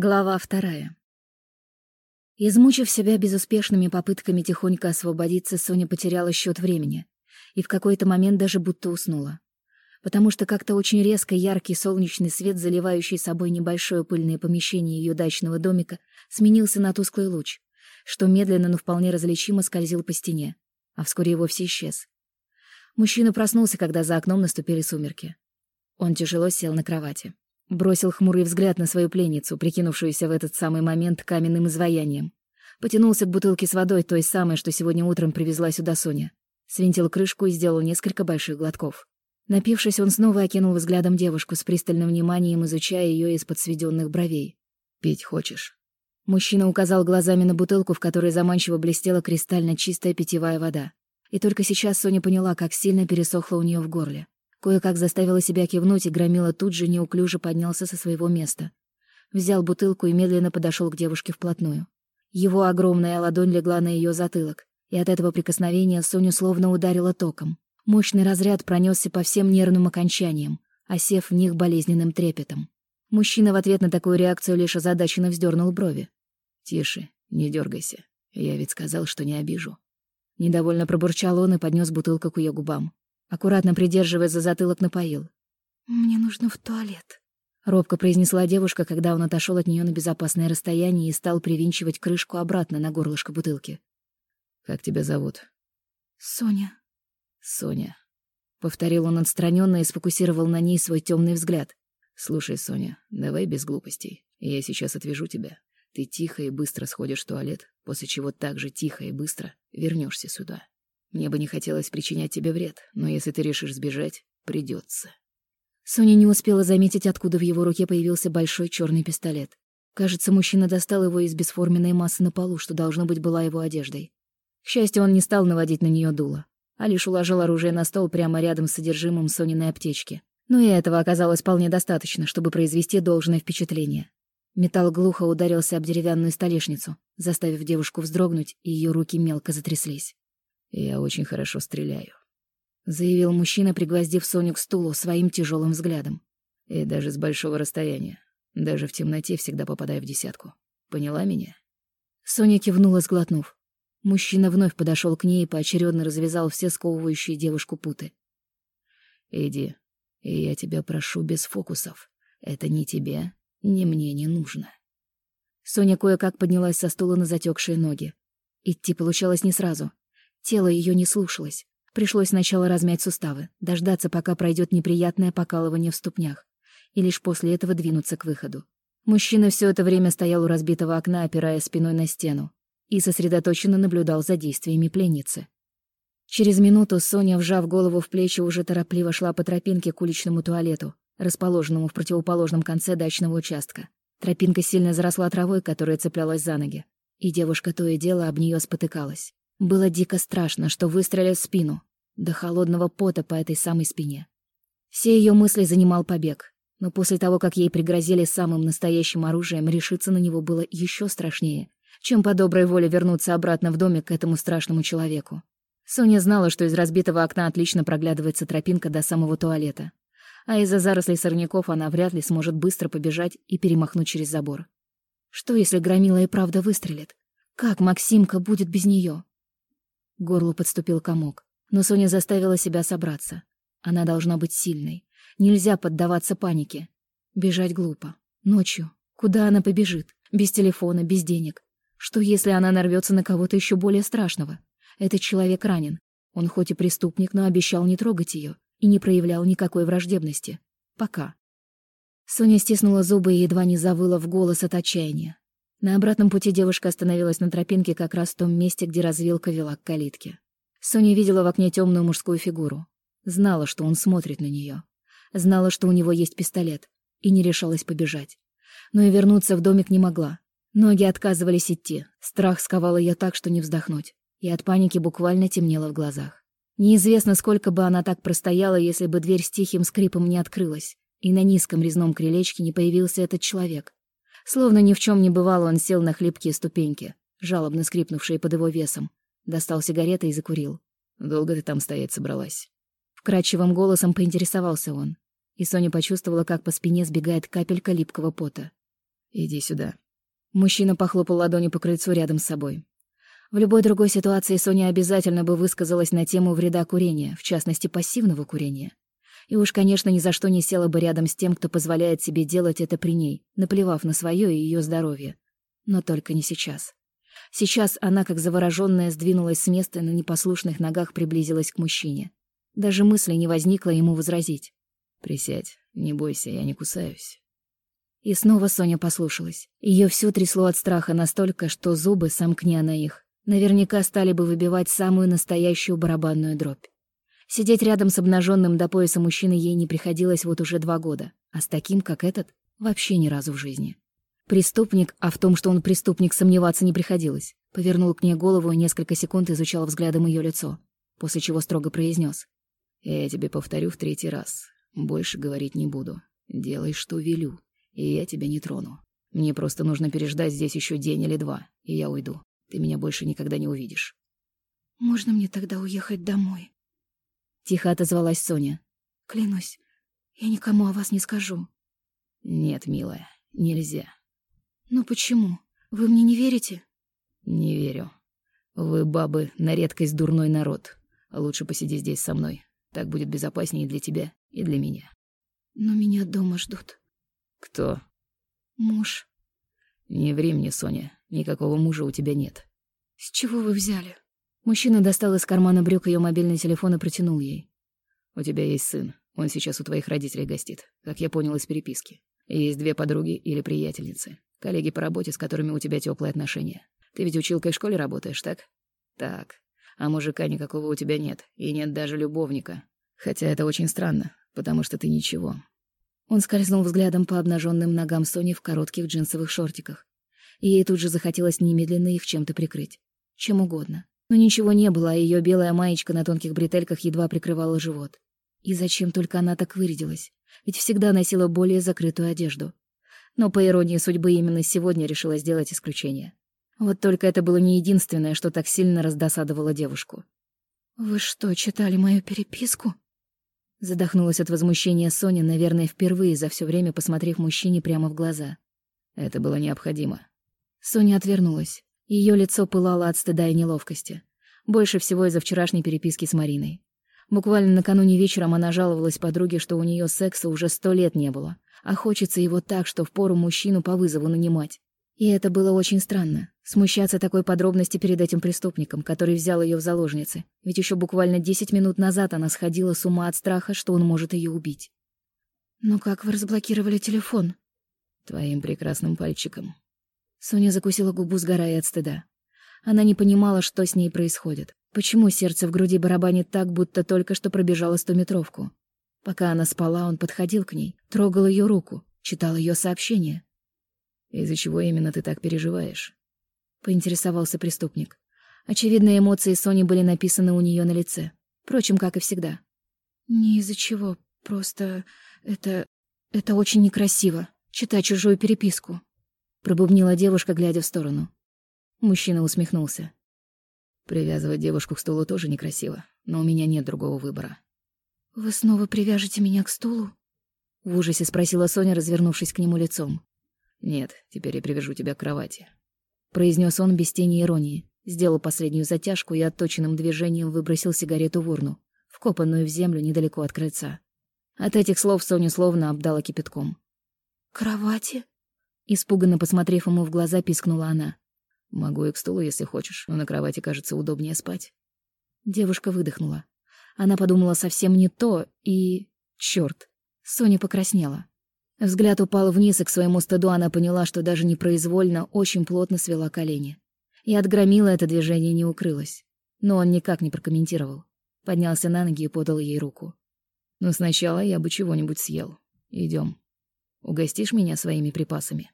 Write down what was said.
Глава вторая. Измучив себя безуспешными попытками тихонько освободиться, Соня потеряла счет времени и в какой-то момент даже будто уснула. Потому что как-то очень резко яркий солнечный свет, заливающий собой небольшое пыльное помещение ее дачного домика, сменился на тусклый луч, что медленно, но вполне различимо скользил по стене, а вскоре и вовсе исчез. Мужчина проснулся, когда за окном наступили сумерки. Он тяжело сел на кровати. Бросил хмурый взгляд на свою пленницу, прикинувшуюся в этот самый момент каменным изваянием. Потянулся к бутылке с водой, той самой, что сегодня утром привезла сюда Соня. Свинтил крышку и сделал несколько больших глотков. Напившись, он снова окинул взглядом девушку с пристальным вниманием, изучая ее из-под сведенных бровей. «Пить хочешь?» Мужчина указал глазами на бутылку, в которой заманчиво блестела кристально чистая питьевая вода. И только сейчас Соня поняла, как сильно пересохло у нее в горле. Кое-как заставила себя кивнуть, и Громила тут же неуклюже поднялся со своего места. Взял бутылку и медленно подошел к девушке вплотную. Его огромная ладонь легла на ее затылок, и от этого прикосновения Соню словно ударило током. Мощный разряд пронесся по всем нервным окончаниям, осев в них болезненным трепетом. Мужчина в ответ на такую реакцию лишь озадаченно вздернул брови. «Тише, не дергайся. Я ведь сказал, что не обижу». Недовольно пробурчал он и поднес бутылку к ее губам. Аккуратно придерживая за затылок, напоил. «Мне нужно в туалет», — робко произнесла девушка, когда он отошел от нее на безопасное расстояние и стал привинчивать крышку обратно на горлышко бутылки. «Как тебя зовут?» «Соня». «Соня», — повторил он отстраненно и сфокусировал на ней свой темный взгляд. «Слушай, Соня, давай без глупостей. Я сейчас отвяжу тебя. Ты тихо и быстро сходишь в туалет, после чего так же тихо и быстро вернешься сюда. Мне бы не хотелось причинять тебе вред, но если ты решишь сбежать, придется. Соня не успела заметить, откуда в его руке появился большой черный пистолет. Кажется, мужчина достал его из бесформенной массы на полу, что должно быть была его одеждой. К счастью, он не стал наводить на нее дуло, а лишь уложил оружие на стол прямо рядом с содержимым Сониной аптечки. Но и этого оказалось вполне достаточно, чтобы произвести должное впечатление. Металл глухо ударился об деревянную столешницу, заставив девушку вздрогнуть, и ее руки мелко затряслись. «Я очень хорошо стреляю», — заявил мужчина, пригвоздив Соню к стулу своим тяжелым взглядом. «И даже с большого расстояния, даже в темноте всегда попадаю в десятку. Поняла меня?» Соня кивнула, сглотнув. Мужчина вновь подошел к ней и поочередно развязал все сковывающие девушку путы. «Иди, и я тебя прошу без фокусов. Это ни тебе, ни мне не нужно». Соня кое-как поднялась со стула на затекшие ноги. Идти получалось не сразу. Тело ее не слушалось. Пришлось сначала размять суставы, дождаться, пока пройдет неприятное покалывание в ступнях, и лишь после этого двинуться к выходу. Мужчина все это время стоял у разбитого окна, опирая спиной на стену, и сосредоточенно наблюдал за действиями пленницы. Через минуту Соня, вжав голову в плечи, уже торопливо шла по тропинке к уличному туалету, расположенному в противоположном конце дачного участка. Тропинка сильно заросла травой, которая цеплялась за ноги, и девушка то и дело об нее спотыкалась. Было дико страшно, что выстрелят в спину, до холодного пота по этой самой спине. Все ее мысли занимал побег, но после того, как ей пригрозили самым настоящим оружием, решиться на него было еще страшнее, чем по доброй воле вернуться обратно в домик к этому страшному человеку. Соня знала, что из разбитого окна отлично проглядывается тропинка до самого туалета, а из-за зарослей сорняков она вряд ли сможет быстро побежать и перемахнуть через забор. Что, если Громила и правда выстрелит? Как Максимка будет без нее? Горлу подступил комок, но Соня заставила себя собраться. Она должна быть сильной. Нельзя поддаваться панике. Бежать глупо. Ночью. Куда она побежит? Без телефона, без денег. Что, если она нарвется на кого-то еще более страшного? Этот человек ранен. Он хоть и преступник, но обещал не трогать ее и не проявлял никакой враждебности. Пока. Соня стиснула зубы и едва не завыла в голос от отчаяния. На обратном пути девушка остановилась на тропинке как раз в том месте, где развилка вела к калитке. Соня видела в окне темную мужскую фигуру. Знала, что он смотрит на нее. Знала, что у него есть пистолет, и не решалась побежать. Но и вернуться в домик не могла. Ноги отказывались идти. Страх сковал ее так, что не вздохнуть. И от паники буквально темнело в глазах. Неизвестно, сколько бы она так простояла, если бы дверь с тихим скрипом не открылась, и на низком резном крылечке не появился этот человек. Словно ни в чем не бывало, он сел на хлипкие ступеньки, жалобно скрипнувшие под его весом, достал сигареты и закурил. «Долго ты там стоять собралась?» Вкрадчивым голосом поинтересовался он, и Соня почувствовала, как по спине сбегает капелька липкого пота. Иди сюда». Мужчина похлопал ладонью по крыльцу рядом с собой. В любой другой ситуации Соня обязательно бы высказалась на тему вреда курения, в частности, пассивного курения. И уж, конечно, ни за что не села бы рядом с тем, кто позволяет себе делать это при ней, наплевав на свое и ее здоровье. Но только не сейчас. Сейчас она, как заворожённая, сдвинулась с места и на непослушных ногах приблизилась к мужчине. Даже мысли не возникло ему возразить. «Присядь, не бойся, я не кусаюсь». И снова Соня послушалась. Ее всю трясло от страха настолько, что зубы, сомкни она их, наверняка стали бы выбивать самую настоящую барабанную дробь. Сидеть рядом с обнаженным до пояса мужчиной ей не приходилось вот уже два года, а с таким, как этот, вообще ни разу в жизни. Преступник, а в том, что он преступник, сомневаться не приходилось. Повернул к ней голову и несколько секунд изучал взглядом ее лицо, после чего строго произнес: «Я тебе повторю в третий раз. Больше говорить не буду. Делай, что велю, и я тебя не трону. Мне просто нужно переждать здесь еще день или два, и я уйду. Ты меня больше никогда не увидишь». «Можно мне тогда уехать домой?» Тихо отозвалась Соня. Клянусь, я никому о вас не скажу. Нет, милая, нельзя. Но почему? Вы мне не верите? Не верю. Вы, бабы, на редкость дурной народ. Лучше посиди здесь со мной. Так будет безопаснее и для тебя, и для меня. Но меня дома ждут. Кто? Муж. Не ври мне, Соня. Никакого мужа у тебя нет. С чего вы взяли? Мужчина достал из кармана брюк ее мобильный телефон и протянул ей. «У тебя есть сын. Он сейчас у твоих родителей гостит, как я понял из переписки. есть две подруги или приятельницы, коллеги по работе, с которыми у тебя теплые отношения. Ты ведь училкой в школе работаешь, так? Так. А мужика никакого у тебя нет, и нет даже любовника. Хотя это очень странно, потому что ты ничего». Он скользнул взглядом по обнаженным ногам Сони в коротких джинсовых шортиках. Ей тут же захотелось немедленно их чем-то прикрыть. Чем угодно. Но ничего не было, а ее белая маечка на тонких бретельках едва прикрывала живот. И зачем только она так вырядилась? Ведь всегда носила более закрытую одежду. Но, по иронии судьбы, именно сегодня решила сделать исключение. Вот только это было не единственное, что так сильно раздосадовало девушку. «Вы что, читали мою переписку?» Задохнулась от возмущения Соня, наверное, впервые за все время посмотрев мужчине прямо в глаза. Это было необходимо. Соня отвернулась. Ее лицо пылало от стыда и неловкости. Больше всего из-за вчерашней переписки с Мариной. Буквально накануне вечером она жаловалась подруге, что у нее секса уже сто лет не было, а хочется его так, что впору мужчину по вызову нанимать. И это было очень странно. Смущаться такой подробности перед этим преступником, который взял ее в заложницы. Ведь еще буквально десять минут назад она сходила с ума от страха, что он может ее убить. «Но как вы разблокировали телефон?» «Твоим прекрасным пальчиком», Соня закусила губу, сгорая от стыда. Она не понимала, что с ней происходит. Почему сердце в груди барабанит так, будто только что пробежала стометровку? Пока она спала, он подходил к ней, трогал ее руку, читал ее сообщения. «Из-за чего именно ты так переживаешь?» — поинтересовался преступник. Очевидно, эмоции Сони были написаны у нее на лице. Впрочем, как и всегда. «Не из-за чего, просто это... это очень некрасиво, читать чужую переписку», пробубнила девушка, глядя в сторону. Мужчина усмехнулся. Привязывать девушку к стулу тоже некрасиво, но у меня нет другого выбора. Вы снова привяжете меня к стулу? В ужасе спросила Соня, развернувшись к нему лицом. Нет, теперь я привяжу тебя к кровати, произнес он без тени иронии, сделал последнюю затяжку и отточенным движением выбросил сигарету в урну, вкопанную в землю недалеко от крыльца. От этих слов Соню словно обдала кипятком. «Кровати?» Испуганно посмотрев ему в глаза, пискнула она. «Могу и к стулу, если хочешь, но на кровати, кажется, удобнее спать». Девушка выдохнула. Она подумала совсем не то и... Чёрт! Соня покраснела. Взгляд упал вниз, и к своему стыду она поняла, что даже непроизвольно очень плотно свела колени. И от это движение не укрылось. Но он никак не прокомментировал. Поднялся на ноги и подал ей руку. «Но сначала я бы чего-нибудь съел. Идем. Угостишь меня своими припасами?»